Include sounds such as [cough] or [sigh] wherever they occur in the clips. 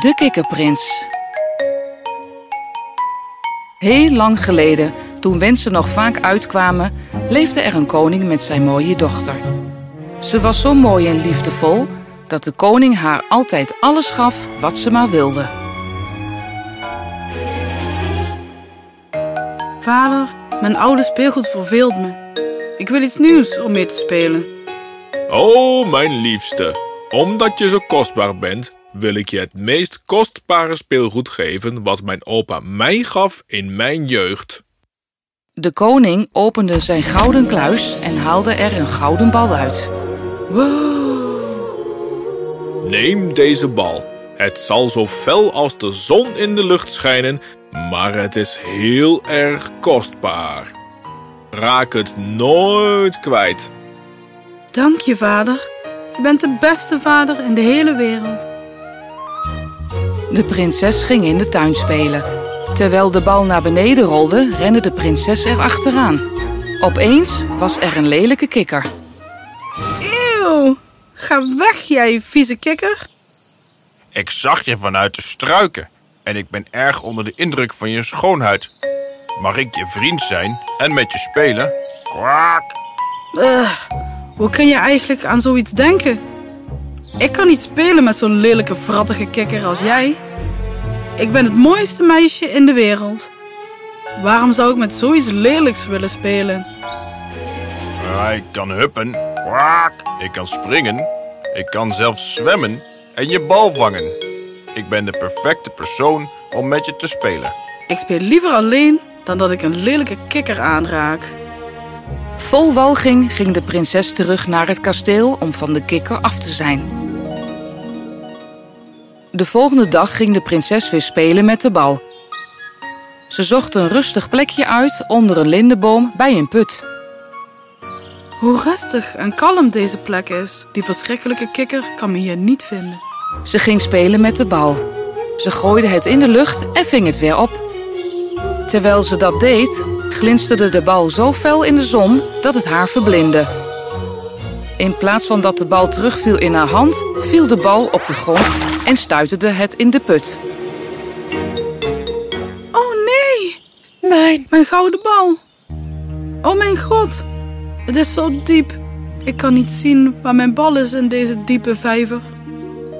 De Kikkerprins. Heel lang geleden, toen wensen nog vaak uitkwamen, leefde er een koning met zijn mooie dochter. Ze was zo mooi en liefdevol dat de koning haar altijd alles gaf wat ze maar wilde. Vader, mijn oude speelgoed verveelt me. Ik wil iets nieuws om mee te spelen. Oh, mijn liefste, omdat je zo kostbaar bent, wil ik je het meest kostbare speelgoed geven wat mijn opa mij gaf in mijn jeugd. De koning opende zijn gouden kluis en haalde er een gouden bal uit. Neem deze bal. Het zal zo fel als de zon in de lucht schijnen, maar het is heel erg kostbaar. Raak het nooit kwijt. Dank je, vader. Je bent de beste vader in de hele wereld. De prinses ging in de tuin spelen. Terwijl de bal naar beneden rolde, rende de prinses er achteraan. Opeens was er een lelijke kikker. Eeuw, ga weg jij vieze kikker. Ik zag je vanuit de struiken en ik ben erg onder de indruk van je schoonheid. Mag ik je vriend zijn en met je spelen? Kwak! Ugh, hoe kun je eigenlijk aan zoiets denken? Ik kan niet spelen met zo'n lelijke, frattige kikker als jij. Ik ben het mooiste meisje in de wereld. Waarom zou ik met zoiets lelijks willen spelen? Ik kan huppen. Kwak! Ik kan springen. Ik kan zelfs zwemmen en je bal vangen. Ik ben de perfecte persoon om met je te spelen. Ik speel liever alleen dan dat ik een lelijke kikker aanraak. Vol walging ging de prinses terug naar het kasteel om van de kikker af te zijn. De volgende dag ging de prinses weer spelen met de bal. Ze zocht een rustig plekje uit onder een lindenboom bij een put. Hoe rustig en kalm deze plek is. Die verschrikkelijke kikker kan me hier niet vinden. Ze ging spelen met de bal. Ze gooide het in de lucht en ving het weer op. Terwijl ze dat deed, glinsterde de bal zo fel in de zon dat het haar verblindde. In plaats van dat de bal terugviel in haar hand, viel de bal op de grond en stuiterde het in de put. Oh nee! Mijn, mijn gouden bal. Oh mijn god. Het is zo diep. Ik kan niet zien waar mijn bal is in deze diepe vijver.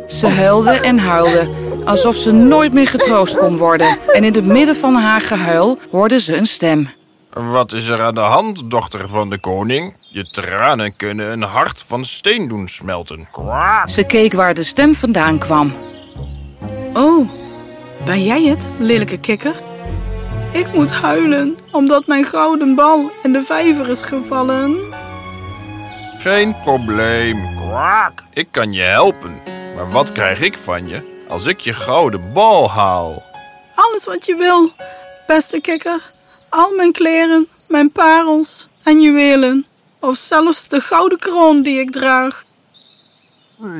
Ze huilde en huilde, alsof ze nooit meer getroost kon worden. En in het midden van haar gehuil hoorde ze een stem. Wat is er aan de hand, dochter van de koning? Je tranen kunnen een hart van steen doen smelten. Kwak! Ze keek waar de stem vandaan kwam. Oh, ben jij het, lelijke kikker? Ik moet huilen omdat mijn gouden bal in de vijver is gevallen. Geen probleem. Kwak! Ik kan je helpen. Maar wat krijg ik van je als ik je gouden bal haal? Alles wat je wil, beste kikker. Al mijn kleren, mijn parels en juwelen. Of zelfs de gouden kroon die ik draag.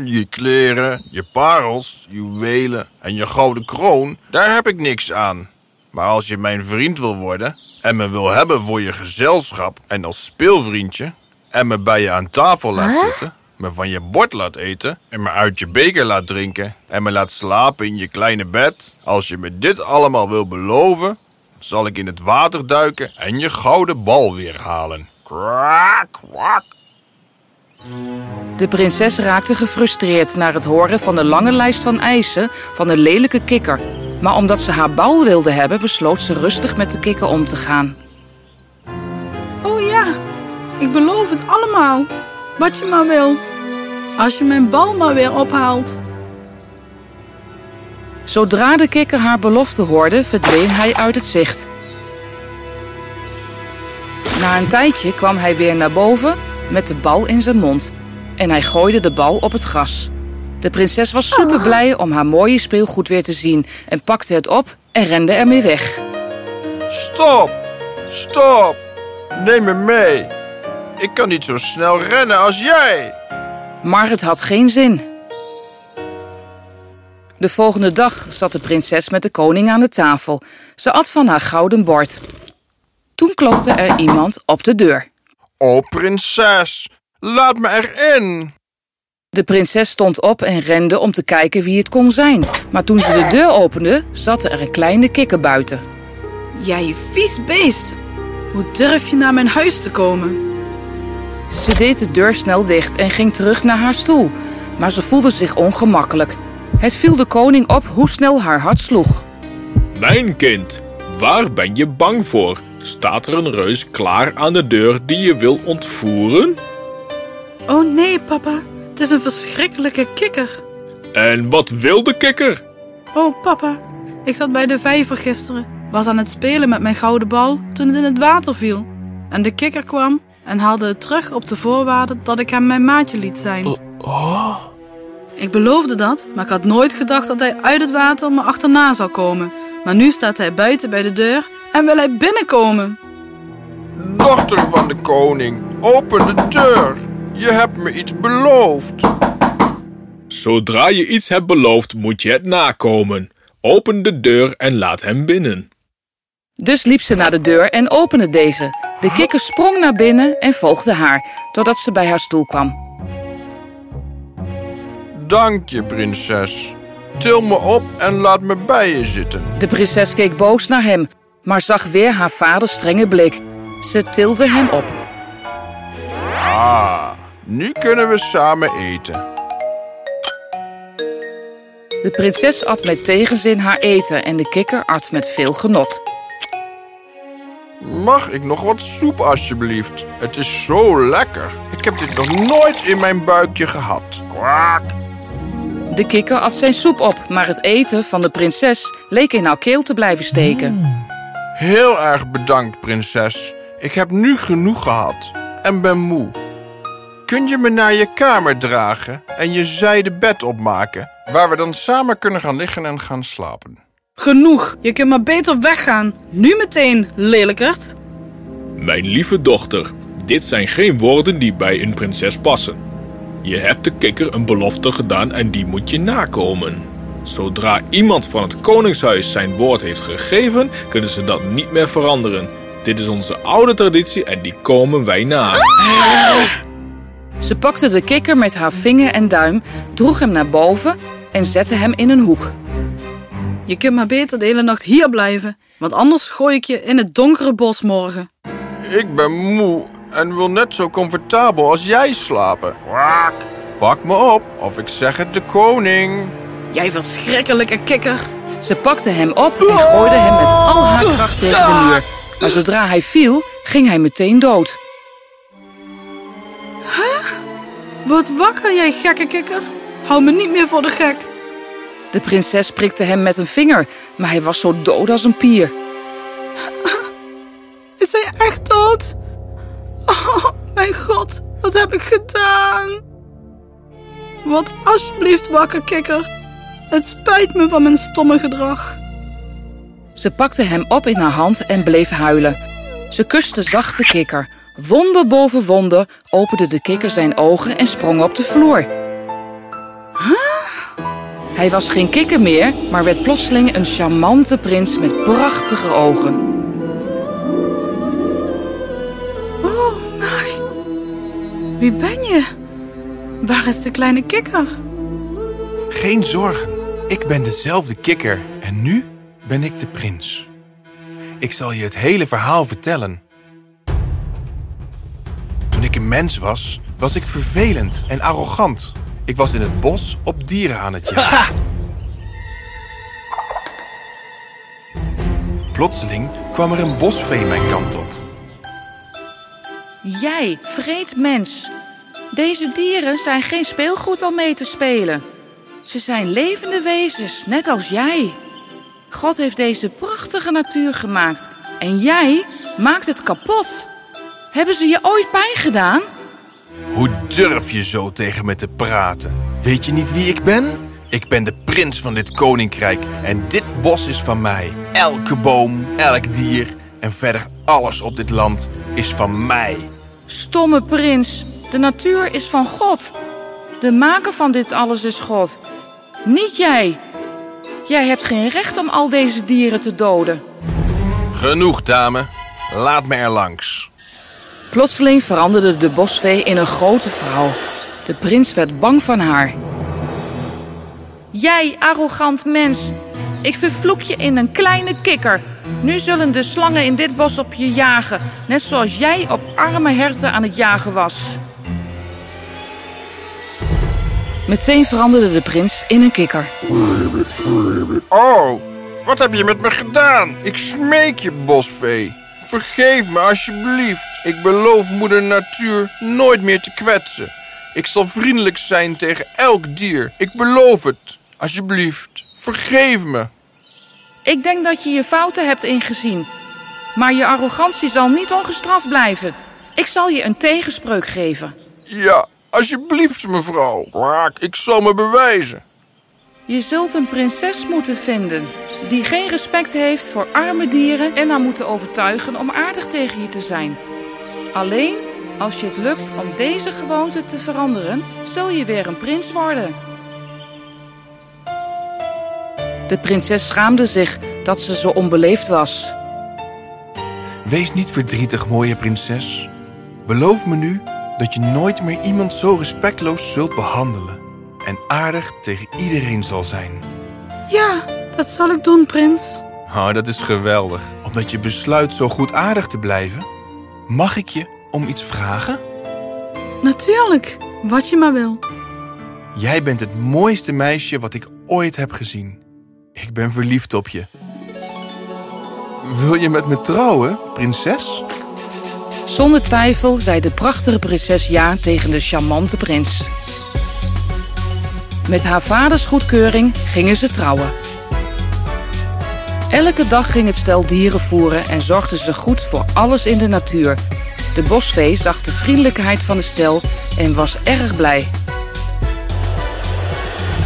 Je kleren, je parels, juwelen en je gouden kroon, daar heb ik niks aan. Maar als je mijn vriend wil worden en me wil hebben voor je gezelschap en als speelvriendje en me bij je aan tafel laat zitten, me van je bord laat eten en me uit je beker laat drinken en me laat slapen in je kleine bed, als je me dit allemaal wil beloven, zal ik in het water duiken en je gouden bal weer halen. Kwak, kwak. De prinses raakte gefrustreerd naar het horen van de lange lijst van eisen van de lelijke kikker. Maar omdat ze haar bal wilde hebben, besloot ze rustig met de kikker om te gaan. Oh ja, ik beloof het allemaal. Wat je maar wil. Als je mijn bal maar weer ophaalt. Zodra de kikker haar belofte hoorde, verdween hij uit het zicht. Na een tijdje kwam hij weer naar boven met de bal in zijn mond. En hij gooide de bal op het gras. De prinses was super blij om haar mooie speelgoed weer te zien en pakte het op en rende ermee weg. Stop! Stop! Neem me mee. Ik kan niet zo snel rennen als jij. Maar het had geen zin. De volgende dag zat de prinses met de koning aan de tafel. Ze at van haar gouden bord. Toen klopte er iemand op de deur. Oh, prinses, laat me erin. De prinses stond op en rende om te kijken wie het kon zijn. Maar toen ze de deur opende, zat er een kleine kikker buiten. Jij vies beest! Hoe durf je naar mijn huis te komen? Ze deed de deur snel dicht en ging terug naar haar stoel. Maar ze voelde zich ongemakkelijk. Het viel de koning op hoe snel haar hart sloeg. Mijn kind, waar ben je bang voor? Staat er een reus klaar aan de deur die je wil ontvoeren? Oh nee, papa. Het is een verschrikkelijke kikker. En wat wil de kikker? Oh, papa. Ik zat bij de vijver gisteren. Was aan het spelen met mijn gouden bal toen het in het water viel. En de kikker kwam en haalde het terug op de voorwaarde dat ik hem mijn maatje liet zijn. Ik beloofde dat, maar ik had nooit gedacht dat hij uit het water me achterna zou komen. Maar nu staat hij buiten bij de deur en wil hij binnenkomen. Dochter van de koning, open de deur. Je hebt me iets beloofd. Zodra je iets hebt beloofd, moet je het nakomen. Open de deur en laat hem binnen. Dus liep ze naar de deur en opende deze. De kikker sprong naar binnen en volgde haar, totdat ze bij haar stoel kwam. Dank je, prinses. Til me op en laat me bij je zitten. De prinses keek boos naar hem, maar zag weer haar vaders strenge blik. Ze tilde hem op. Ah, nu kunnen we samen eten. De prinses at met tegenzin haar eten en de kikker at met veel genot. Mag ik nog wat soep alsjeblieft? Het is zo lekker. Ik heb dit nog nooit in mijn buikje gehad. Kwak. De kikker at zijn soep op, maar het eten van de prinses leek in haar keel te blijven steken. Heel erg bedankt, prinses. Ik heb nu genoeg gehad en ben moe. Kun je me naar je kamer dragen en je zijden bed opmaken, waar we dan samen kunnen gaan liggen en gaan slapen? Genoeg, je kunt maar beter weggaan. Nu meteen, lelijkert. Mijn lieve dochter, dit zijn geen woorden die bij een prinses passen. Je hebt de kikker een belofte gedaan en die moet je nakomen. Zodra iemand van het koningshuis zijn woord heeft gegeven, kunnen ze dat niet meer veranderen. Dit is onze oude traditie en die komen wij na. Ze pakte de kikker met haar vinger en duim, droeg hem naar boven en zette hem in een hoek. Je kunt maar beter de hele nacht hier blijven, want anders gooi ik je in het donkere bos morgen. Ik ben moe en wil net zo comfortabel als jij slapen. Kwak. Pak me op of ik zeg het de koning. Jij verschrikkelijke kikker. Ze pakte hem op en gooide hem met al haar kracht tegen de muur. Maar zodra hij viel, ging hij meteen dood. Word wakker, jij gekke kikker. Hou me niet meer voor de gek. De prinses prikte hem met een vinger, maar hij was zo dood als een pier. [laughs] Is hij echt dood? Oh, mijn god, wat heb ik gedaan? Word alsjeblieft wakker, kikker. Het spijt me van mijn stomme gedrag. Ze pakte hem op in haar hand en bleef huilen. Ze kuste zacht de kikker. Wonder boven wonder opende de kikker zijn ogen en sprong op de vloer. Hij was geen kikker meer, maar werd plotseling een charmante prins met prachtige ogen. Oh, my. Wie ben je? Waar is de kleine kikker? Geen zorgen, ik ben dezelfde kikker en nu ben ik de prins. Ik zal je het hele verhaal vertellen. Toen ik een mens was, was ik vervelend en arrogant. Ik was in het bos op dieren aan het jagen. Plotseling kwam er een bosvee mijn kant op. Jij, vreed mens. Deze dieren zijn geen speelgoed om mee te spelen. Ze zijn levende wezens, net als jij. God heeft deze prachtige natuur gemaakt en jij maakt het kapot. Hebben ze je ooit pijn gedaan? Hoe durf je zo tegen me te praten? Weet je niet wie ik ben? Ik ben de prins van dit koninkrijk en dit bos is van mij. Elke boom, elk dier en verder alles op dit land is van mij. Stomme prins, de natuur is van God. De maker van dit alles is God. Niet jij. Jij hebt geen recht om al deze dieren te doden. Genoeg, dame. Laat me er langs. Plotseling veranderde de bosvee in een grote vrouw. De prins werd bang van haar. Jij, arrogant mens. Ik vervloek je in een kleine kikker. Nu zullen de slangen in dit bos op je jagen, net zoals jij op arme herten aan het jagen was. Meteen veranderde de prins in een kikker. Oh, wat heb je met me gedaan? Ik smeek je, bosvee. Vergeef me alsjeblieft. Ik beloof moeder natuur nooit meer te kwetsen. Ik zal vriendelijk zijn tegen elk dier. Ik beloof het. Alsjeblieft, vergeef me. Ik denk dat je je fouten hebt ingezien. Maar je arrogantie zal niet ongestraft blijven. Ik zal je een tegenspreuk geven. Ja, alsjeblieft, mevrouw. Kwaak, ik zal me bewijzen. Je zult een prinses moeten vinden die geen respect heeft voor arme dieren en haar moeten overtuigen om aardig tegen je te zijn. Alleen als je het lukt om deze gewoonte te veranderen, zul je weer een prins worden. De prinses schaamde zich dat ze zo onbeleefd was. Wees niet verdrietig, mooie prinses. Beloof me nu dat je nooit meer iemand zo respectloos zult behandelen en aardig tegen iedereen zal zijn. Ja, dat zal ik doen, prins. Oh, dat is geweldig. Omdat je besluit zo goed aardig te blijven, mag ik je om iets vragen? Natuurlijk, wat je maar wil. Jij bent het mooiste meisje wat ik ooit heb gezien. Ik ben verliefd op je. Wil je met me trouwen, prinses? Zonder twijfel zei de prachtige prinses ja tegen de charmante prins. Met haar vaders goedkeuring gingen ze trouwen. Elke dag ging het stel dieren voeren en zorgde ze goed voor alles in de natuur. De bosvee zag de vriendelijkheid van het stel en was erg blij.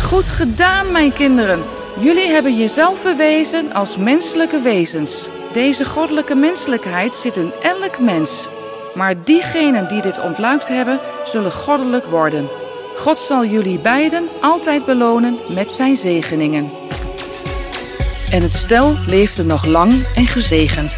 Goed gedaan, mijn kinderen. Jullie hebben jezelf bewezen als menselijke wezens. Deze goddelijke menselijkheid zit in elk mens. Maar diegenen die dit ontluikt hebben, zullen goddelijk worden. God zal jullie beiden altijd belonen met zijn zegeningen. En het stel leefde nog lang en gezegend.